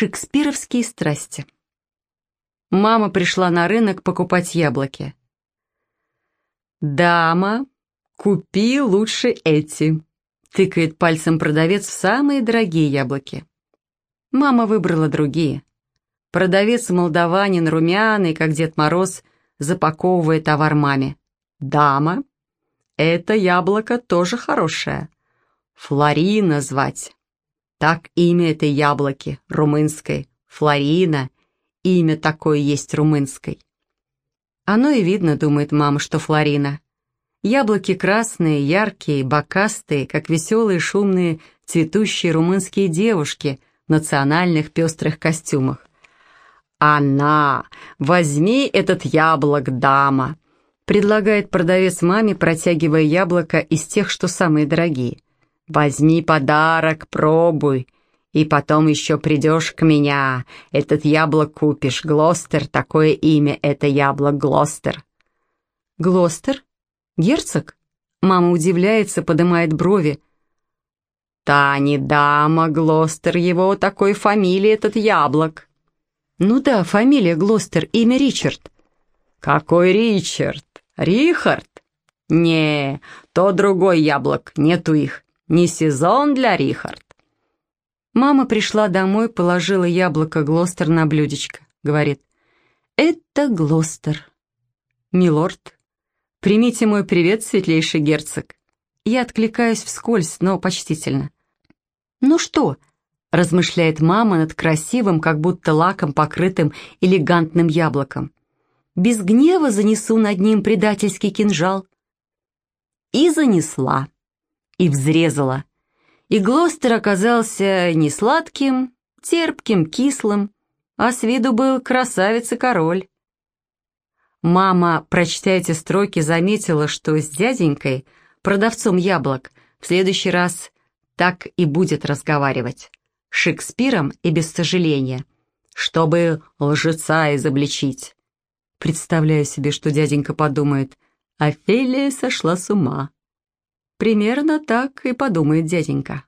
Шекспировские страсти. Мама пришла на рынок покупать яблоки. «Дама, купи лучше эти», — тыкает пальцем продавец в самые дорогие яблоки. Мама выбрала другие. Продавец молдаванин, румяный, как Дед Мороз, запаковывая товар маме. «Дама, это яблоко тоже хорошее. Флорина звать». Так имя этой яблоки, румынской, Флорина, имя такое есть румынской. Оно и видно, думает мама, что Флорина. Яблоки красные, яркие, бокастые, как веселые, шумные, цветущие румынские девушки в национальных пестрых костюмах. «Она! Возьми этот яблок, дама!» предлагает продавец маме, протягивая яблоко из тех, что самые дорогие – Возьми подарок, пробуй, и потом еще придешь к меня. Этот яблок купишь. Глостер, такое имя, это яблок Глостер». «Глостер? Герцог?» Мама удивляется, поднимает брови. «Та не дама, Глостер, его такой фамилии этот яблок». «Ну да, фамилия Глостер, имя Ричард». «Какой Ричард? Рихард?» «Не, то другой яблок, нету их. Не сезон для Рихард. Мама пришла домой, положила яблоко Глостер на блюдечко. Говорит, «Это Глостер». «Милорд, примите мой привет, светлейший герцог». Я откликаюсь вскользь, но почтительно. «Ну что?» — размышляет мама над красивым, как будто лаком покрытым элегантным яблоком. «Без гнева занесу над ним предательский кинжал». И занесла и взрезала. И Глостер оказался не сладким, терпким, кислым, а с виду был красавец и король. Мама, прочтя эти строки, заметила, что с дяденькой, продавцом яблок, в следующий раз так и будет разговаривать. Шекспиром и без сожаления, чтобы лжеца изобличить. Представляю себе, что дяденька подумает, Офелия сошла с ума. Примерно так и подумает дяденька.